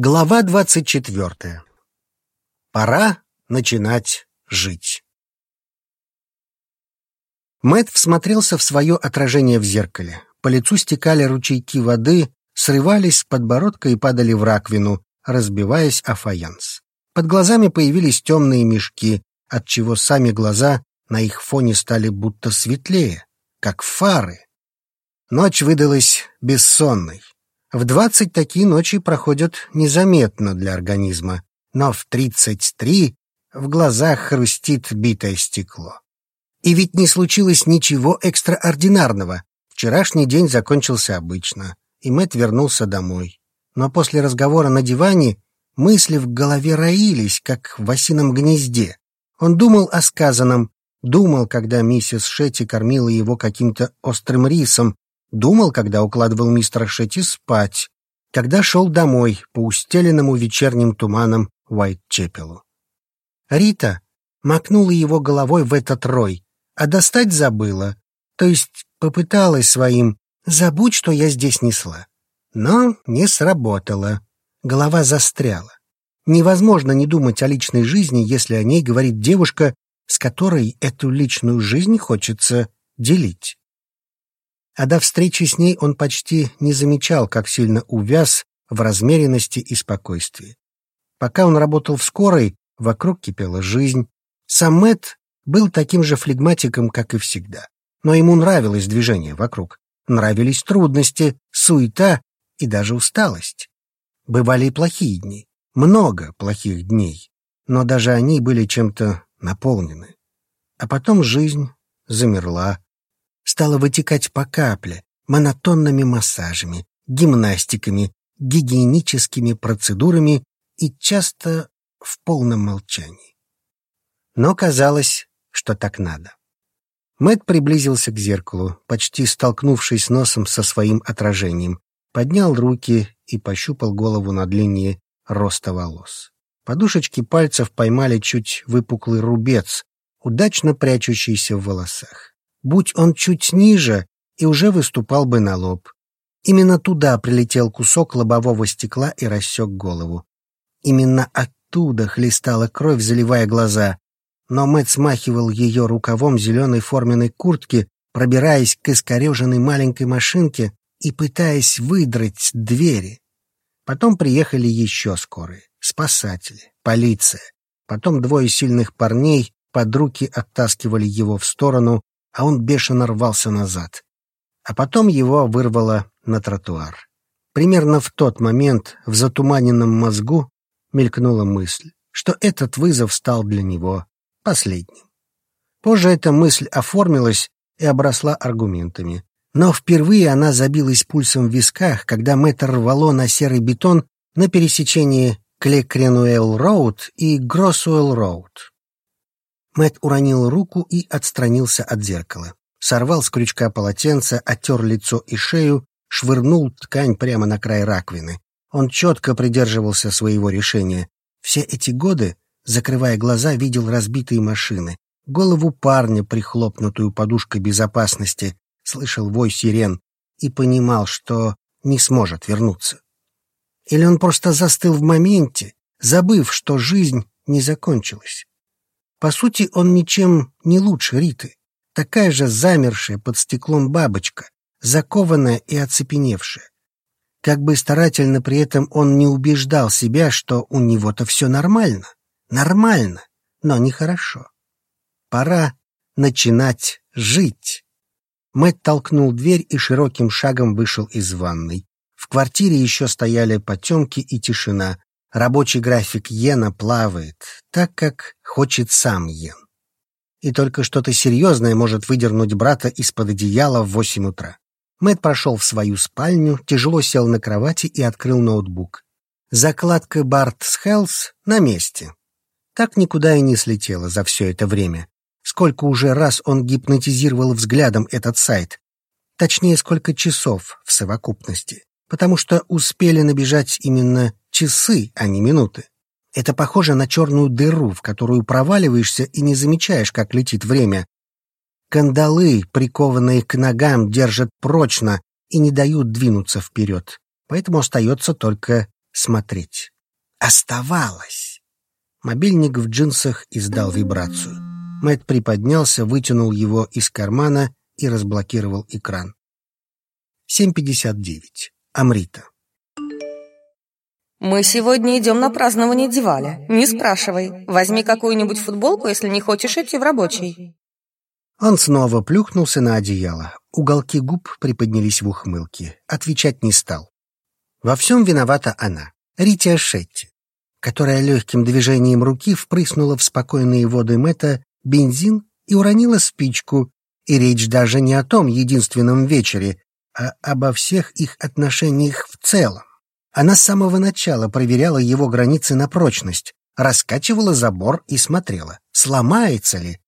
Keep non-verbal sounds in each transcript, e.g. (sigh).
Глава двадцать четвертая. Пора начинать жить. Мэт всмотрелся в свое отражение в зеркале. По лицу стекали ручейки воды, срывались с подбородка и падали в раковину, разбиваясь о фаянс. Под глазами появились темные мешки, отчего сами глаза на их фоне стали будто светлее, как фары. Ночь выдалась бессонной. В двадцать такие ночи проходят незаметно для организма, но в тридцать три в глазах хрустит битое стекло. И ведь не случилось ничего экстраординарного. Вчерашний день закончился обычно, и Мэтт вернулся домой. Но после разговора на диване мысли в голове роились, как в осином гнезде. Он думал о сказанном, думал, когда миссис Шетти кормила его каким-то острым рисом, Думал, когда укладывал мистера Шетти спать, когда шел домой по устеленному вечерним туманом Уайт-Чепелу. Рита макнула его головой в этот рой, а достать забыла, то есть попыталась своим «забудь, что я здесь несла». Но не сработало. Голова застряла. Невозможно не думать о личной жизни, если о ней говорит девушка, с которой эту личную жизнь хочется делить. А до встречи с ней он почти не замечал, как сильно увяз в размеренности и спокойствии. Пока он работал в скорой, вокруг кипела жизнь. Сам Мэтт был таким же флегматиком, как и всегда. Но ему нравилось движение вокруг. Нравились трудности, суета и даже усталость. Бывали и плохие дни. Много плохих дней. Но даже они были чем-то наполнены. А потом жизнь замерла, стала вытекать по капле, монотонными массажами, гимнастиками, гигиеническими процедурами и часто в полном молчании. Но казалось, что так надо. Мэт приблизился к зеркалу, почти столкнувшись носом со своим отражением, поднял руки и пощупал голову над линией роста волос. Подушечки пальцев поймали чуть выпуклый рубец, удачно прячущийся в волосах. Будь он чуть ниже, и уже выступал бы на лоб. Именно туда прилетел кусок лобового стекла и рассек голову. Именно оттуда хлестала кровь, заливая глаза. Но Мэтт смахивал ее рукавом зеленой форменной куртки, пробираясь к искореженной маленькой машинке и пытаясь выдрать двери. Потом приехали еще скорые, спасатели, полиция. Потом двое сильных парней под руки оттаскивали его в сторону, а он бешено рвался назад. А потом его вырвало на тротуар. Примерно в тот момент в затуманенном мозгу мелькнула мысль, что этот вызов стал для него последним. Позже эта мысль оформилась и обросла аргументами. Но впервые она забилась пульсом в висках, когда Мэтр рвало на серый бетон на пересечении Клекренуэлл-Роуд и Гроссуэлл-Роуд. Мэт уронил руку и отстранился от зеркала. Сорвал с крючка полотенце, оттер лицо и шею, швырнул ткань прямо на край раковины. Он четко придерживался своего решения. Все эти годы, закрывая глаза, видел разбитые машины, голову парня, прихлопнутую подушкой безопасности, слышал вой сирен и понимал, что не сможет вернуться. Или он просто застыл в моменте, забыв, что жизнь не закончилась. По сути, он ничем не лучше Риты. Такая же замершая под стеклом бабочка, закованная и оцепеневшая. Как бы старательно при этом он не убеждал себя, что у него-то все нормально. Нормально, но нехорошо. Пора начинать жить. Мэтт толкнул дверь и широким шагом вышел из ванной. В квартире еще стояли потемки и тишина, Рабочий график Йена плавает, так как хочет сам Йен. И только что-то серьезное может выдернуть брата из-под одеяла в восемь утра. Мэтт прошел в свою спальню, тяжело сел на кровати и открыл ноутбук. Закладка Бартс Хелс на месте. Так никуда и не слетела за все это время. Сколько уже раз он гипнотизировал взглядом этот сайт. Точнее, сколько часов в совокупности. Потому что успели набежать именно часы, а не минуты. Это похоже на черную дыру, в которую проваливаешься и не замечаешь, как летит время. Кандалы, прикованные к ногам, держат прочно и не дают двинуться вперед. Поэтому остается только смотреть. Оставалось. Мобильник в джинсах издал вибрацию. Мэтт приподнялся, вытянул его из кармана и разблокировал экран. 7.59. Амрита. «Мы сегодня идем на празднование Диваля. Не спрашивай. Возьми какую-нибудь футболку, если не хочешь идти в рабочий». Он снова плюхнулся на одеяло. Уголки губ приподнялись в ухмылке. Отвечать не стал. Во всем виновата она, Рития Шетти, которая легким движением руки впрыснула в спокойные воды Мэтта бензин и уронила спичку, и речь даже не о том единственном вечере, а обо всех их отношениях в целом. Она с самого начала проверяла его границы на прочность, раскачивала забор и смотрела, сломается ли.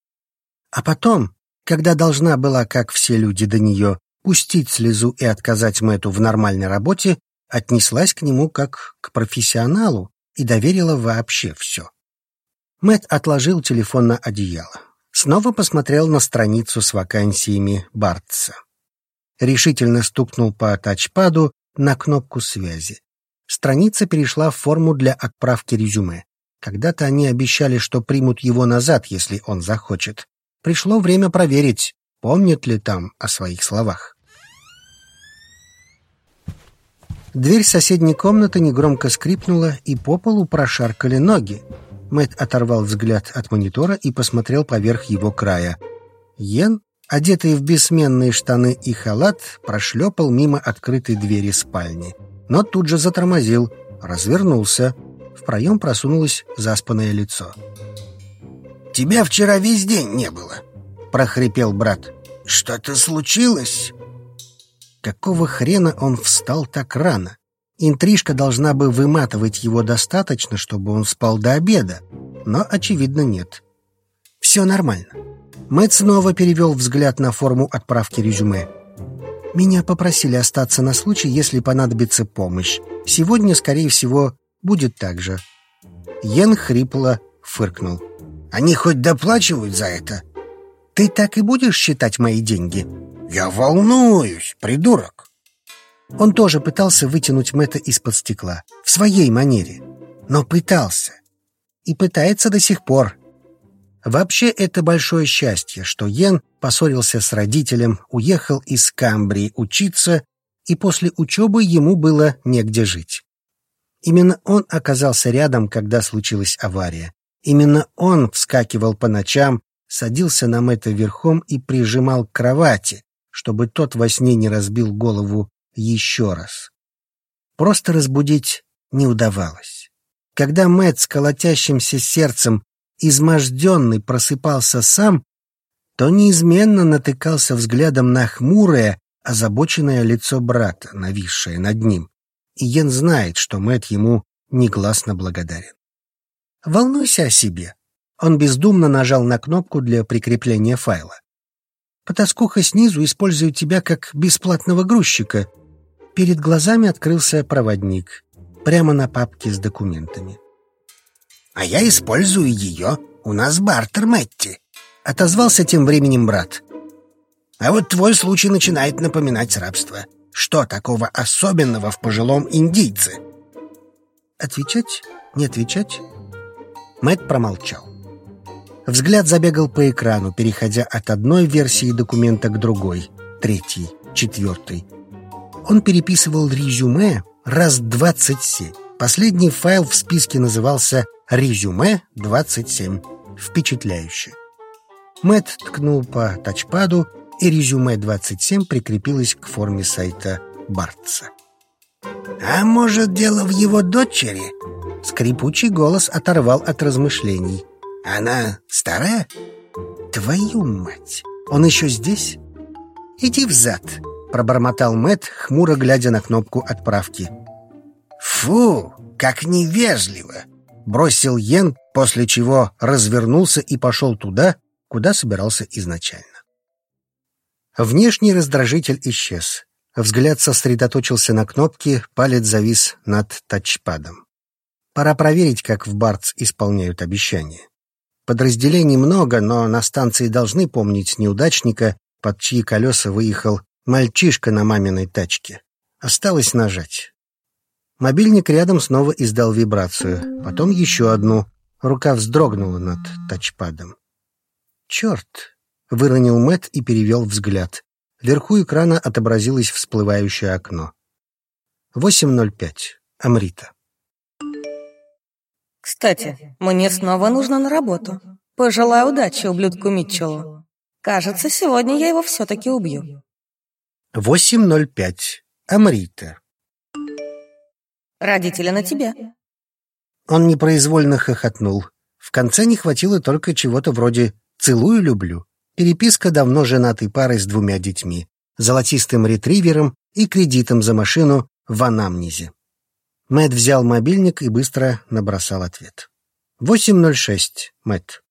А потом, когда должна была, как все люди до нее, пустить слезу и отказать Мэту в нормальной работе, отнеслась к нему как к профессионалу и доверила вообще все. Мэт отложил телефон на одеяло. Снова посмотрел на страницу с вакансиями Бартса. Решительно стукнул по тачпаду на кнопку связи. Страница перешла в форму для отправки резюме. Когда-то они обещали, что примут его назад, если он захочет. Пришло время проверить, помнит ли там о своих словах. Дверь соседней комнаты негромко скрипнула, и по полу прошаркали ноги. Мэт оторвал взгляд от монитора и посмотрел поверх его края. Йен, одетый в бессменные штаны и халат, прошлепал мимо открытой двери спальни. Но тут же затормозил, развернулся. В проем просунулось заспанное лицо. «Тебя вчера весь день не было», — прохрипел брат. «Что-то случилось?» Какого хрена он встал так рано? Интрижка должна бы выматывать его достаточно, чтобы он спал до обеда, но, очевидно, нет. Все нормально. Мэтт снова перевел взгляд на форму отправки резюме. «Меня попросили остаться на случай, если понадобится помощь. Сегодня, скорее всего, будет так же». Йен хрипло фыркнул. «Они хоть доплачивают за это?» «Ты так и будешь считать мои деньги?» «Я волнуюсь, придурок!» Он тоже пытался вытянуть Мэтта из-под стекла, в своей манере. Но пытался. И пытается до сих пор. Вообще, это большое счастье, что Йен поссорился с родителем, уехал из Камбрии учиться, и после учебы ему было негде жить. Именно он оказался рядом, когда случилась авария. Именно он вскакивал по ночам, садился на Мэтта верхом и прижимал к кровати, чтобы тот во сне не разбил голову еще раз. Просто разбудить не удавалось. Когда Мэтт с колотящимся сердцем, изможденный, просыпался сам, то неизменно натыкался взглядом на хмурое, озабоченное лицо брата, нависшее над ним. И Йен знает, что Мэтт ему негласно благодарен. «Волнуйся о себе». Он бездумно нажал на кнопку для прикрепления файла. Потаскуха снизу использует тебя как бесплатного грузчика. Перед глазами открылся проводник. Прямо на папке с документами. «А я использую ее. У нас бартер, Мэтти», — отозвался тем временем брат. «А вот твой случай начинает напоминать рабство. Что такого особенного в пожилом индийце?» «Отвечать? Не отвечать?» Мэтт промолчал. Взгляд забегал по экрану, переходя от одной версии документа к другой, третьей, четвертой. Он переписывал резюме раз двадцать семь. Последний файл в списке назывался «Резюме 27». Впечатляюще. Мэт ткнул по тачпаду, и резюме 27 прикрепилось к форме сайта Бартса. «А может, дело в его дочери?» Скрипучий голос оторвал от размышлений. Она старая? Твою мать! Он еще здесь? Иди взад, пробормотал Мэт, хмуро глядя на кнопку отправки. Фу, как невежливо! Бросил Йен, после чего развернулся и пошел туда, куда собирался изначально. Внешний раздражитель исчез. Взгляд сосредоточился на кнопке, палец завис над тачпадом. Пора проверить, как в Бартс исполняют обещания. Подразделений много, но на станции должны помнить неудачника, под чьи колеса выехал мальчишка на маминой тачке. Осталось нажать. Мобильник рядом снова издал вибрацию, потом еще одну. Рука вздрогнула над тачпадом. «Черт!» — выронил Мэт и перевел взгляд. Вверху экрана отобразилось всплывающее окно. 8.05. Амрита. «Кстати, мне снова нужно на работу. Пожелаю удачи ублюдку Митчеллу. Кажется, сегодня я его все-таки убью». 8.05. Амрита. «Родители на тебе». Он непроизвольно хохотнул. В конце не хватило только чего-то вроде «целую, люблю». Переписка давно женатой парой с двумя детьми, золотистым ретривером и кредитом за машину в анамнезе. Мэтт взял мобильник и быстро набросал ответ. 8.06, Мэтт.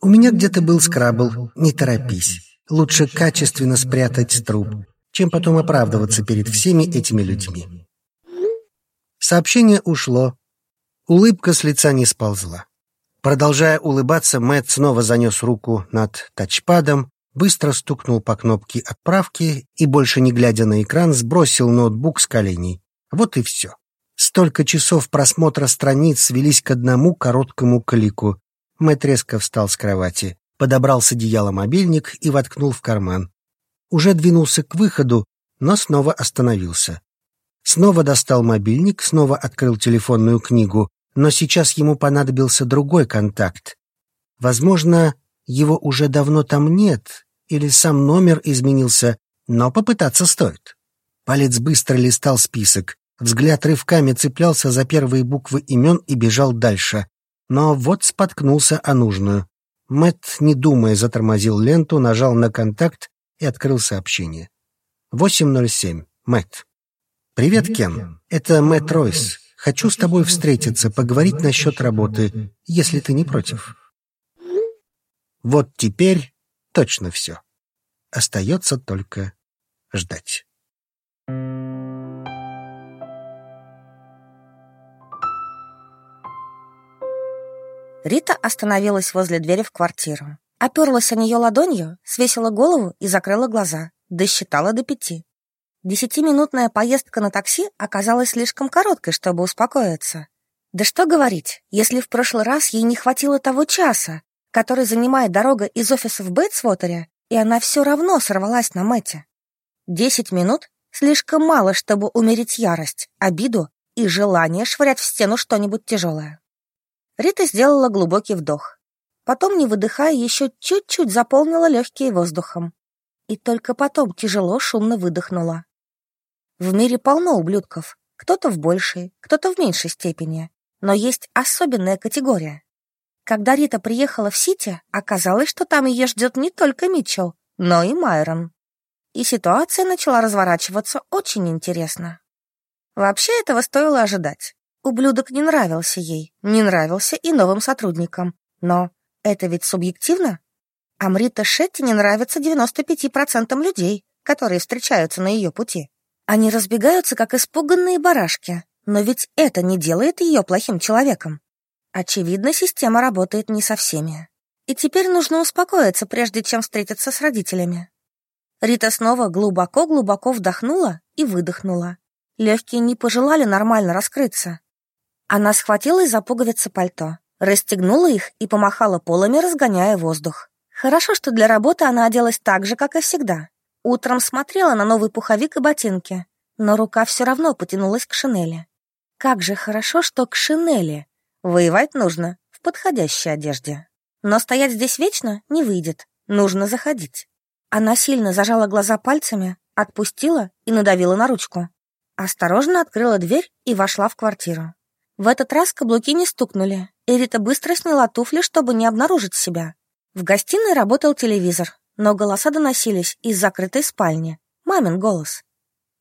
У меня где-то был скрабл, не торопись. Лучше качественно спрятать труп, чем потом оправдываться перед всеми этими людьми. Сообщение ушло. Улыбка с лица не сползла. Продолжая улыбаться, Мэтт снова занес руку над тачпадом, быстро стукнул по кнопке отправки и, больше не глядя на экран, сбросил ноутбук с коленей. Вот и все. Столько часов просмотра страниц свелись к одному короткому клику. Мэтт резко встал с кровати, подобрал с одеяла мобильник и воткнул в карман. Уже двинулся к выходу, но снова остановился. Снова достал мобильник, снова открыл телефонную книгу, но сейчас ему понадобился другой контакт. Возможно, его уже давно там нет, или сам номер изменился, но попытаться стоит. Палец быстро листал список, взгляд рывками цеплялся за первые буквы имен и бежал дальше. Но вот споткнулся о нужную. Мэт, не думая, затормозил ленту, нажал на контакт и открыл сообщение. 8.07. Мэт. «Привет, Кен. Это Мэтт Ройс. Хочу с тобой встретиться, поговорить насчет работы, если ты не против. Вот теперь точно все. Остается только ждать. Рита остановилась возле двери в квартиру. Оперлась о нее ладонью, свесила голову и закрыла глаза. Досчитала до пяти. Десятиминутная поездка на такси оказалась слишком короткой, чтобы успокоиться. Да что говорить, если в прошлый раз ей не хватило того часа, который занимает дорога из офиса в Бейтсвотере, и она все равно сорвалась на Мэтте. Десять минут — слишком мало, чтобы умерить ярость, обиду и желание швырять в стену что-нибудь тяжелое. Рита сделала глубокий вдох. Потом, не выдыхая, еще чуть-чуть заполнила легкие воздухом. И только потом тяжело, шумно выдохнула. В мире полно ублюдков. Кто-то в большей, кто-то в меньшей степени. Но есть особенная категория. Когда Рита приехала в Сити, оказалось, что там ее ждет не только Митчелл, но и Майрон. И ситуация начала разворачиваться очень интересно. Вообще этого стоило ожидать. Ублюдок не нравился ей, не нравился и новым сотрудникам. Но это ведь субъективно. Амрита Шетти не нравится 95% людей, которые встречаются на ее пути. Они разбегаются, как испуганные барашки, но ведь это не делает ее плохим человеком. Очевидно, система работает не со всеми. И теперь нужно успокоиться, прежде чем встретиться с родителями. Рита снова глубоко-глубоко вдохнула и выдохнула. Легкие не пожелали нормально раскрыться. Она схватилась за пуговицы пальто, расстегнула их и помахала полами, разгоняя воздух. Хорошо, что для работы она оделась так же, как и всегда. Утром смотрела на новый пуховик и ботинки, но рука все равно потянулась к шинели. Как же хорошо, что к шинели. Воевать нужно в подходящей одежде. Но стоять здесь вечно не выйдет. Нужно заходить. Она сильно зажала глаза пальцами, отпустила и надавила на ручку. Осторожно открыла дверь и вошла в квартиру. В этот раз каблуки не стукнули. Эрита быстро сняла туфли, чтобы не обнаружить себя. В гостиной работал телевизор, но голоса доносились из закрытой спальни. Мамин голос.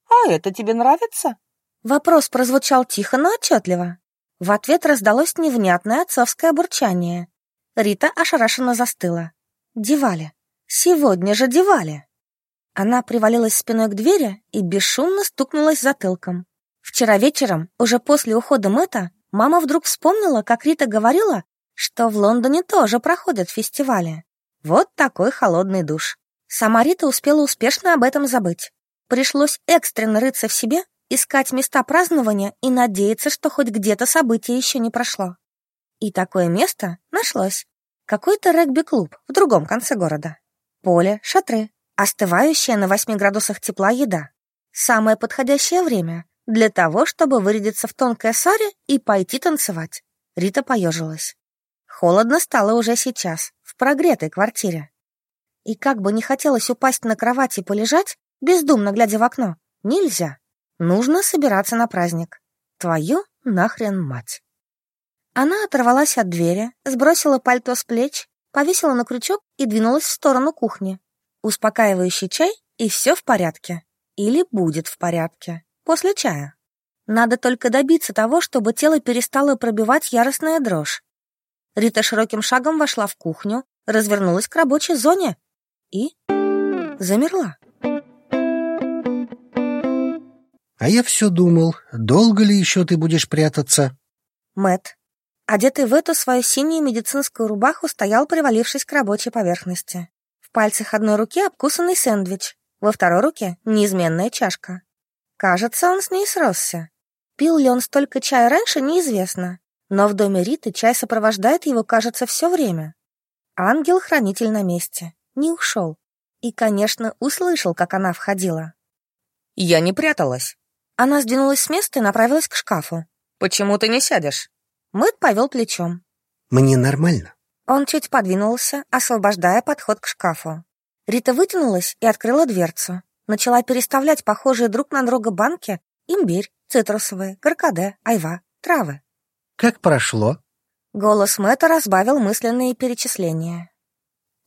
«А это тебе нравится?» Вопрос прозвучал тихо, но отчетливо. В ответ раздалось невнятное отцовское бурчание. Рита ошарашенно застыла. Девали. Сегодня же девали. Она привалилась спиной к двери и бесшумно стукнулась затылком. Вчера вечером, уже после ухода Мэтта, мама вдруг вспомнила, как Рита говорила, что в Лондоне тоже проходят фестивали. Вот такой холодный душ. Сама Рита успела успешно об этом забыть. Пришлось экстренно рыться в себе искать места празднования и надеяться, что хоть где-то событие еще не прошло. И такое место нашлось. Какой-то регби-клуб в другом конце города. Поле, шатры, остывающая на 8 градусах тепла еда. Самое подходящее время для того, чтобы вырядиться в тонкое саре и пойти танцевать. Рита поежилась. Холодно стало уже сейчас, прогретой квартире. И как бы не хотелось упасть на кровать и полежать, бездумно глядя в окно, нельзя. Нужно собираться на праздник. Твою нахрен мать. Она оторвалась от двери, сбросила пальто с плеч, повесила на крючок и двинулась в сторону кухни. Успокаивающий чай, и все в порядке. Или будет в порядке. После чая. Надо только добиться того, чтобы тело перестало пробивать яростная дрожь. Рита широким шагом вошла в кухню, развернулась к рабочей зоне и замерла. А я все думал, долго ли еще ты будешь прятаться? Мэт, одетый в эту свою синюю медицинскую рубаху, стоял, привалившись к рабочей поверхности. В пальцах одной руки обкусанный сэндвич, во второй руке неизменная чашка. Кажется, он с ней сросся. Пил ли он столько чая раньше, неизвестно. Но в доме Риты чай сопровождает его, кажется, все время. Ангел-хранитель на месте. Не ушел. И, конечно, услышал, как она входила. Я не пряталась. Она сдвинулась с места и направилась к шкафу. «Почему ты не сядешь?» Мэт повел плечом. «Мне нормально». Он чуть подвинулся, освобождая подход к шкафу. Рита вытянулась и открыла дверцу. Начала переставлять похожие друг на друга банки имбирь, цитрусовые, каркаде, айва, травы. «Как прошло?» Голос Мэтта разбавил мысленные перечисления.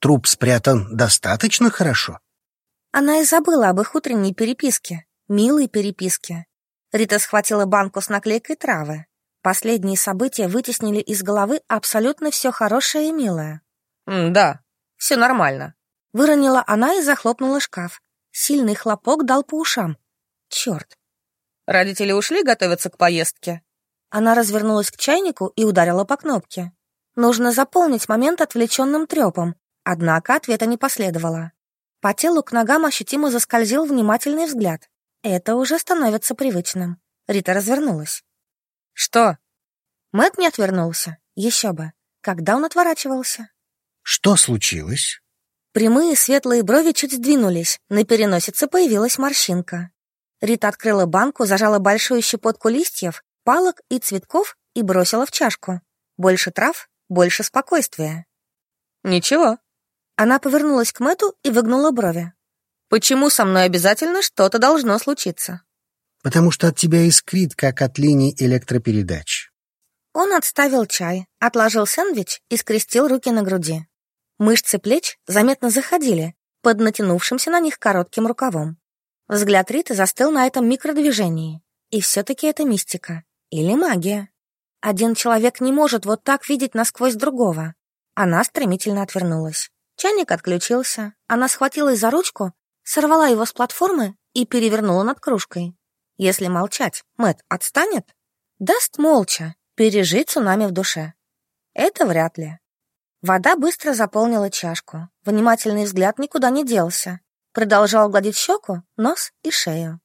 «Труп спрятан достаточно хорошо?» Она и забыла об их утренней переписке милой переписке. Рита схватила банку с наклейкой травы. Последние события вытеснили из головы абсолютно все хорошее и милое. «Да, все нормально», — выронила она и захлопнула шкаф. Сильный хлопок дал по ушам. Черт. «Родители ушли готовиться к поездке?» Она развернулась к чайнику и ударила по кнопке. Нужно заполнить момент отвлеченным трепом, однако ответа не последовало. По телу к ногам ощутимо заскользил внимательный взгляд. Это уже становится привычным. Рита развернулась. «Что?» Мэт не отвернулся. Еще бы. Когда он отворачивался? «Что случилось?» Прямые светлые брови чуть сдвинулись, на переносице появилась морщинка. Рита открыла банку, зажала большую щепотку листьев, палок и цветков и бросила в чашку. Больше трав, больше спокойствия. «Ничего». Она повернулась к Мэту и выгнула брови. Почему со мной обязательно что-то должно случиться? Потому что от тебя искрит, как от линий электропередач. Он отставил чай, отложил сэндвич и скрестил руки на груди. Мышцы плеч заметно заходили под натянувшимся на них коротким рукавом. Взгляд Риты застыл на этом микродвижении. И все-таки это мистика. Или магия. Один человек не может вот так видеть насквозь другого. Она стремительно отвернулась. Чайник отключился. Она схватилась за ручку сорвала его с платформы и перевернула над кружкой. Если молчать, Мэт отстанет? Даст молча пережить цунами в душе. Это вряд ли. Вода быстро заполнила чашку. Внимательный взгляд никуда не делся. Продолжал гладить щеку, нос и шею.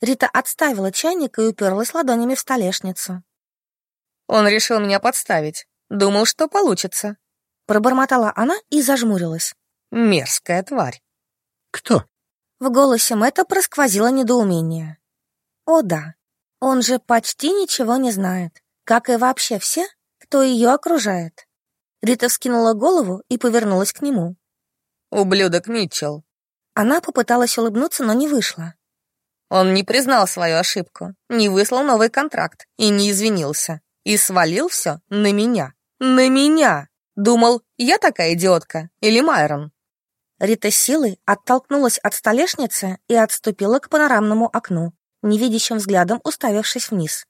Рита отставила чайник и уперлась ладонями в столешницу. «Он решил меня подставить. Думал, что получится». Пробормотала она и зажмурилась. «Мерзкая тварь». «Кто?» В голосе Мэтта просквозило недоумение. О да, он же почти ничего не знает, как и вообще все, кто ее окружает. Рита вскинула голову и повернулась к нему. «Ублюдок Митчелл». Она попыталась улыбнуться, но не вышла. Он не признал свою ошибку, не выслал новый контракт и не извинился. И свалил все на меня. На меня! Думал, я такая идиотка или Майрон. Рита силой оттолкнулась от столешницы и отступила к панорамному окну, невидящим взглядом уставившись вниз.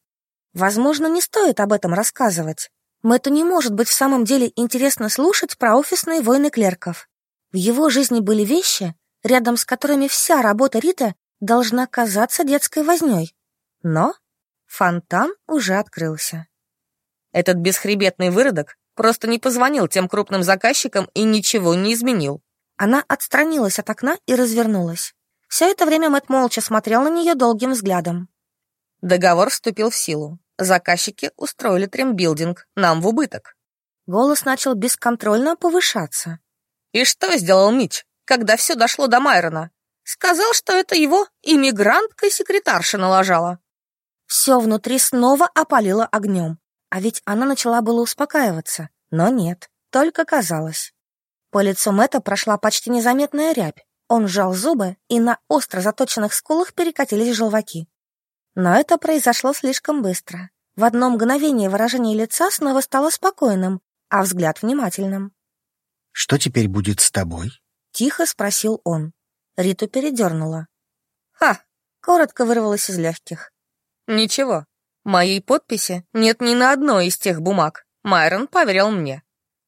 Возможно, не стоит об этом рассказывать. Мэтту не может быть в самом деле интересно слушать про офисные войны клерков. В его жизни были вещи, рядом с которыми вся работа Риты должна казаться детской вознёй. Но фонтан уже открылся. Этот бесхребетный выродок просто не позвонил тем крупным заказчикам и ничего не изменил. Она отстранилась от окна и развернулась. Все это время Мэтт молча смотрел на нее долгим взглядом. Договор вступил в силу. Заказчики устроили тримбилдинг, нам в убыток. Голос начал бесконтрольно повышаться. И что сделал Мич, когда все дошло до Майрона? Сказал, что это его иммигрантка-секретарша налажала. Все внутри снова опалило огнем. А ведь она начала было успокаиваться. Но нет, только казалось. По лицу Мэтта прошла почти незаметная рябь. Он сжал зубы, и на остро заточенных скулах перекатились желваки. Но это произошло слишком быстро. В одно мгновение выражение лица снова стало спокойным, а взгляд внимательным. «Что теперь будет с тобой?» — тихо спросил он. Риту передернула. «Ха!» — коротко вырвалось из легких. «Ничего, моей подписи нет ни на одной из тех бумаг. Майрон поверил мне».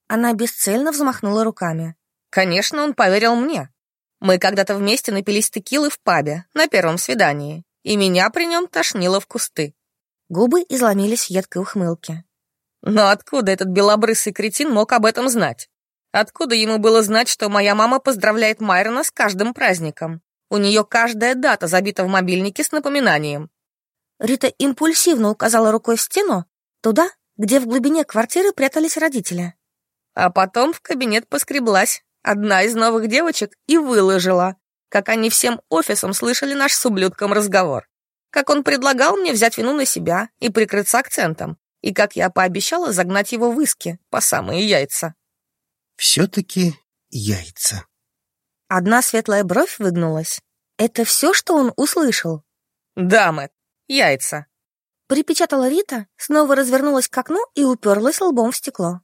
Она бесцельно взмахнула руками. «Конечно, он поверил мне. Мы когда-то вместе напились текилы в пабе на первом свидании и меня при нем тошнило в кусты. Губы изломились в едкой ухмылке. Но откуда этот белобрысый кретин мог об этом знать? Откуда ему было знать, что моя мама поздравляет Майрона с каждым праздником? У нее каждая дата забита в мобильнике с напоминанием. Рита импульсивно указала рукой в стену, туда, где в глубине квартиры прятались родители. А потом в кабинет поскреблась одна из новых девочек и выложила как они всем офисом слышали наш с ублюдком разговор, как он предлагал мне взять вину на себя и прикрыться акцентом, и как я пообещала загнать его в иски по самые яйца. Все-таки яйца. Одна светлая бровь выгнулась. Это все, что он услышал? Да, Мэтт, яйца. Припечатала Рита, снова развернулась к окну и уперлась лбом в стекло.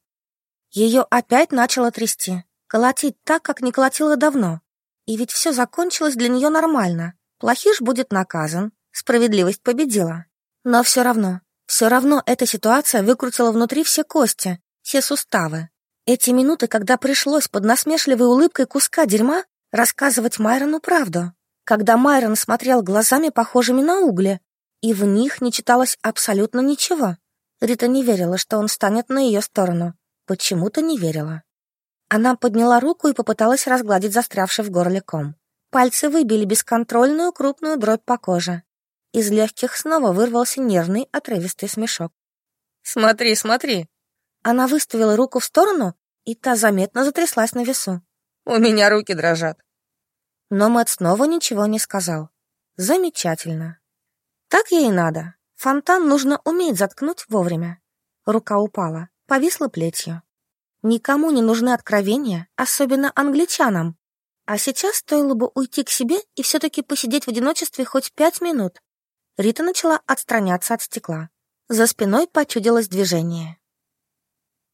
Ее опять начало трясти, колотить так, как не колотило давно. И ведь все закончилось для нее нормально. Плохиш будет наказан, справедливость победила. Но все равно, все равно эта ситуация выкрутила внутри все кости, все суставы. Эти минуты, когда пришлось под насмешливой улыбкой куска дерьма рассказывать Майрону правду. Когда Майрон смотрел глазами, похожими на угли, и в них не читалось абсолютно ничего. Рита не верила, что он станет на ее сторону. Почему-то не верила. Она подняла руку и попыталась разгладить застрявший в горле ком. Пальцы выбили бесконтрольную крупную дробь по коже. Из легких снова вырвался нервный отрывистый смешок. «Смотри, смотри!» Она выставила руку в сторону, и та заметно затряслась на весу. «У меня руки дрожат». Но Мэтт снова ничего не сказал. «Замечательно. Так ей и надо. Фонтан нужно уметь заткнуть вовремя». Рука упала, повисла плетью. Никому не нужны откровения, особенно англичанам. А сейчас стоило бы уйти к себе и все-таки посидеть в одиночестве хоть пять минут. Рита начала отстраняться от стекла. За спиной почудилось движение.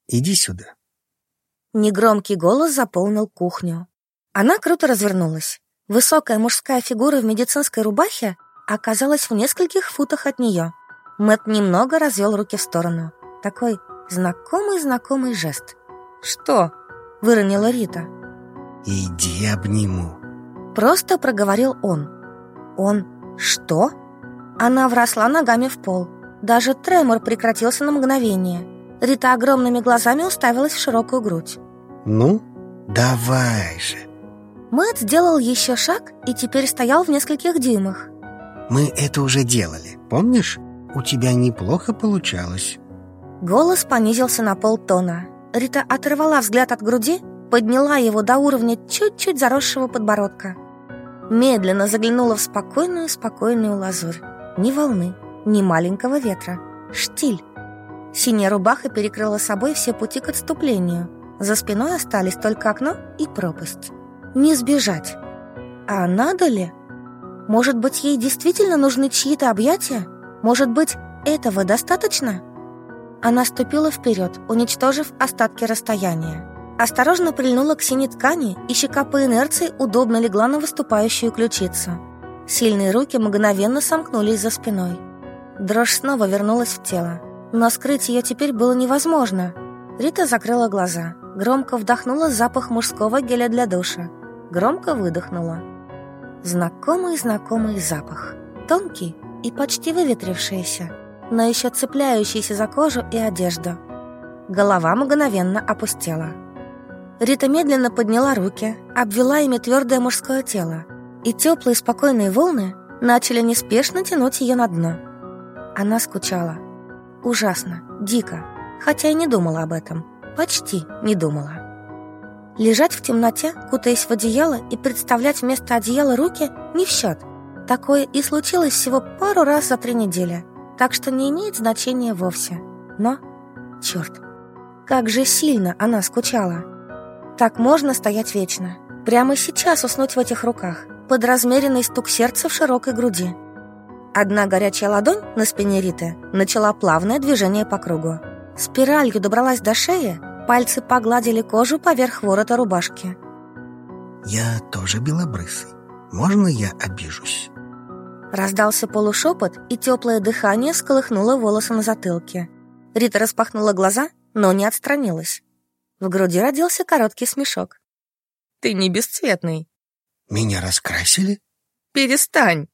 «Иди сюда». Негромкий голос заполнил кухню. Она круто развернулась. Высокая мужская фигура в медицинской рубахе оказалась в нескольких футах от нее. Мэт немного развел руки в сторону. Такой знакомый-знакомый жест — «Что?» — выронила Рита. «Иди обниму», — просто проговорил он. «Он что?» Она вросла ногами в пол. Даже тремор прекратился на мгновение. Рита огромными глазами уставилась в широкую грудь. «Ну, давай же!» Мэтт сделал еще шаг и теперь стоял в нескольких дюймах. «Мы это уже делали, помнишь? У тебя неплохо получалось». Голос понизился на полтона. Рита оторвала взгляд от груди, подняла его до уровня чуть-чуть заросшего подбородка. Медленно заглянула в спокойную-спокойную лазурь. Ни волны, ни маленького ветра. Штиль. Синяя рубаха перекрыла собой все пути к отступлению. За спиной остались только окно и пропасть. Не сбежать. А надо ли? Может быть, ей действительно нужны чьи-то объятия? Может быть, этого достаточно? Она ступила вперед, уничтожив остатки расстояния. Осторожно прильнула к синей ткани, и щека по инерции удобно легла на выступающую ключицу. Сильные руки мгновенно сомкнулись за спиной. Дрожь снова вернулась в тело, но скрыть ее теперь было невозможно. Рита закрыла глаза, громко вдохнула запах мужского геля для душа, громко выдохнула. Знакомый-знакомый запах, тонкий и почти выветрившийся но еще цепляющийся за кожу и одежду. Голова мгновенно опустела. Рита медленно подняла руки, обвела ими твердое мужское тело, и теплые спокойные волны начали неспешно тянуть ее на дно. Она скучала. Ужасно, дико, хотя и не думала об этом. Почти не думала. Лежать в темноте, кутаясь в одеяло и представлять вместо одеяла руки не в счет. Такое и случилось всего пару раз за три недели, так что не имеет значения вовсе. Но, черт, как же сильно она скучала. Так можно стоять вечно. Прямо сейчас уснуть в этих руках, под размеренный стук сердца в широкой груди. Одна горячая ладонь на спине Риты начала плавное движение по кругу. Спиралью добралась до шеи, пальцы погладили кожу поверх ворота рубашки. «Я тоже белобрысый. Можно я обижусь?» Раздался полушепот, и теплое дыхание сколыхнуло волосы на затылке. Рита распахнула глаза, но не отстранилась. В груди родился короткий смешок. «Ты не бесцветный». «Меня раскрасили?» «Перестань!»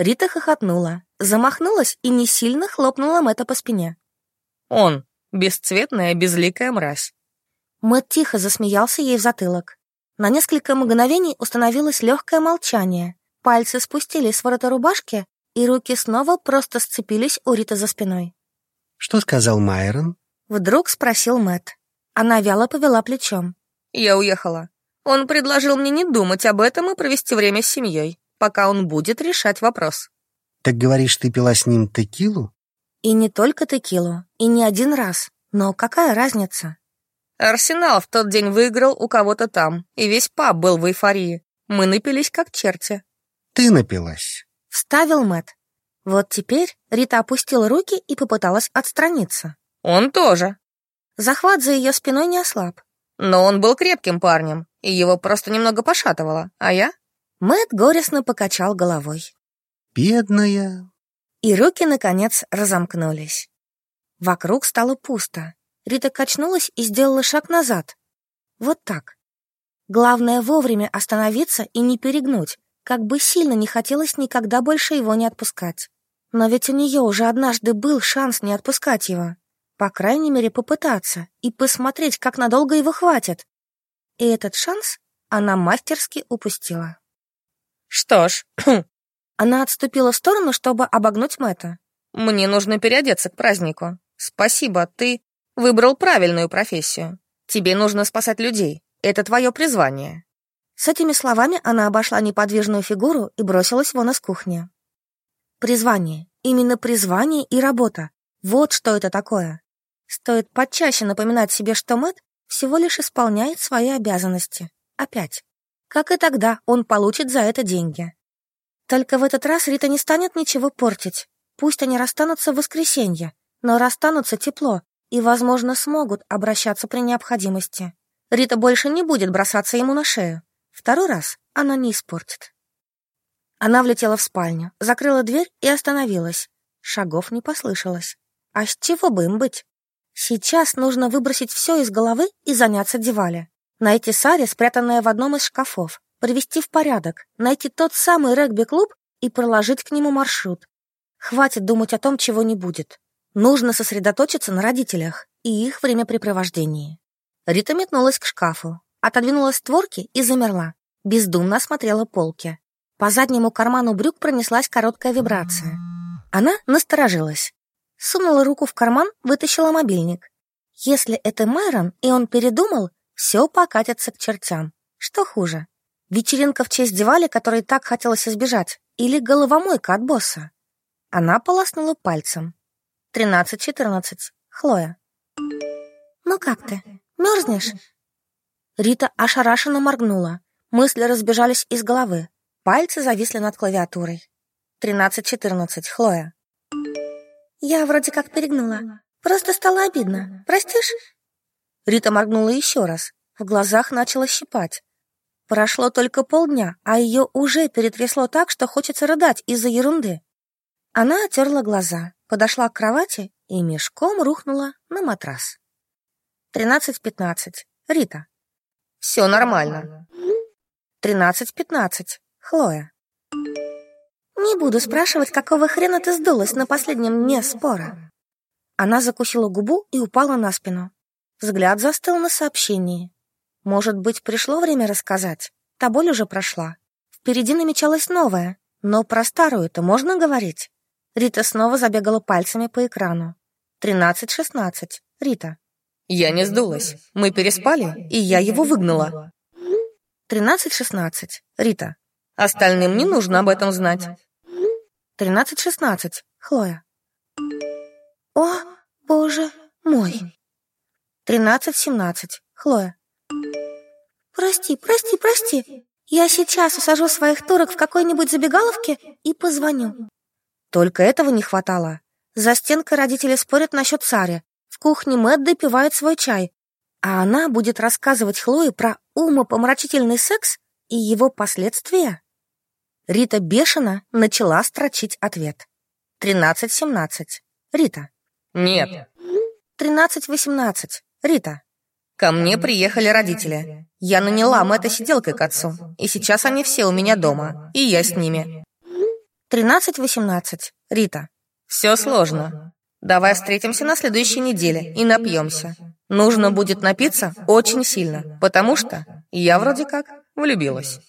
Рита хохотнула, замахнулась и не сильно хлопнула Мэтта по спине. «Он, бесцветная, безликая мразь». Мэтт тихо засмеялся ей в затылок. На несколько мгновений установилось легкое молчание. Пальцы спустились с ворота рубашки, и руки снова просто сцепились у Риты за спиной. «Что сказал Майрон?» Вдруг спросил Мэтт. Она вяло повела плечом. «Я уехала. Он предложил мне не думать об этом и провести время с семьей, пока он будет решать вопрос». «Так говоришь, ты пила с ним текилу?» «И не только текилу, и не один раз. Но какая разница?» Арсенал в тот день выиграл у кого-то там, и весь паб был в эйфории. Мы напились как черти. Ты напилась. Вставил Мэт. Вот теперь Рита опустила руки и попыталась отстраниться. Он тоже. Захват за ее спиной не ослаб. Но он был крепким парнем, и его просто немного пошатывало. А я? Мэт горестно покачал головой. Бедная. И руки, наконец, разомкнулись. Вокруг стало пусто. Рита качнулась и сделала шаг назад. Вот так. Главное вовремя остановиться и не перегнуть, как бы сильно не хотелось никогда больше его не отпускать. Но ведь у нее уже однажды был шанс не отпускать его. По крайней мере, попытаться и посмотреть, как надолго его хватит. И этот шанс она мастерски упустила. Что ж, (clears throat) она отступила в сторону, чтобы обогнуть Мэтта. Мне нужно переодеться к празднику. Спасибо, ты выбрал правильную профессию. Тебе нужно спасать людей. Это твое призвание. С этими словами она обошла неподвижную фигуру и бросилась вон из кухни. Призвание. Именно призвание и работа. Вот что это такое. Стоит почаще напоминать себе, что Мэтт всего лишь исполняет свои обязанности. Опять. Как и тогда, он получит за это деньги. Только в этот раз Рита не станет ничего портить. Пусть они расстанутся в воскресенье, но расстанутся тепло и, возможно, смогут обращаться при необходимости. Рита больше не будет бросаться ему на шею. Второй раз она не испортит. Она влетела в спальню, закрыла дверь и остановилась. Шагов не послышалось. А с чего бы им быть? Сейчас нужно выбросить все из головы и заняться Дивали. Найти Саре, спрятанное в одном из шкафов, привести в порядок, найти тот самый регби-клуб и проложить к нему маршрут. Хватит думать о том, чего не будет. Нужно сосредоточиться на родителях и их времяпрепровождении. Рита метнулась к шкафу, отодвинула створки и замерла. Бездумно осмотрела полки. По заднему карману брюк пронеслась короткая вибрация. Она насторожилась. Сунула руку в карман, вытащила мобильник. Если это Майрон, и он передумал, все покатится к чертям. Что хуже? Вечеринка в честь Дивали, которой так хотелось избежать, или головомойка от босса? Она полоснула пальцем. Тринадцать-четырнадцать. Хлоя. «Ну как ты? Мерзнешь?» Рита ошарашенно моргнула. Мысли разбежались из головы. Пальцы зависли над клавиатурой. Тринадцать-четырнадцать. Хлоя. «Я вроде как перегнула. Просто стало обидно. Простишь?» Рита моргнула еще раз. В глазах начала щипать. Прошло только полдня, а ее уже перетрясло так, что хочется рыдать из-за ерунды. Она отерла глаза, подошла к кровати и мешком рухнула на матрас. Тринадцать-пятнадцать. Рита. Все нормально. Тринадцать-пятнадцать. Хлоя. Не буду спрашивать, какого хрена ты сдулась на последнем дне спора. Она закусила губу и упала на спину. Взгляд застыл на сообщении. Может быть, пришло время рассказать? Та боль уже прошла. Впереди намечалась новая, но про старую-то можно говорить? Рита снова забегала пальцами по экрану. Тринадцать-шестнадцать. Рита. Я не сдулась. Мы переспали, и я его выгнала. Тринадцать-шестнадцать. Рита. Остальным не нужно об этом знать. Тринадцать-шестнадцать. Хлоя. О, боже мой. Тринадцать-семнадцать. Хлоя. Прости, прости, прости. Я сейчас усажу своих турок в какой-нибудь забегаловке и позвоню. Только этого не хватало. За стенкой родители спорят насчет царя. В кухне Мэтт допивает свой чай. А она будет рассказывать Хлое про умопомрачительный секс и его последствия. Рита бешено начала строчить ответ. Тринадцать-семнадцать. Рита. Нет. Тринадцать-восемнадцать. Рита. Ко мне приехали родители. Я наняла Мэтта сиделкой к отцу, и сейчас они все у меня дома, и я с ними. Тринадцать-восемнадцать. Рита. Все сложно. Давай встретимся на следующей неделе и напьемся. Нужно будет напиться очень сильно, потому что я вроде как влюбилась.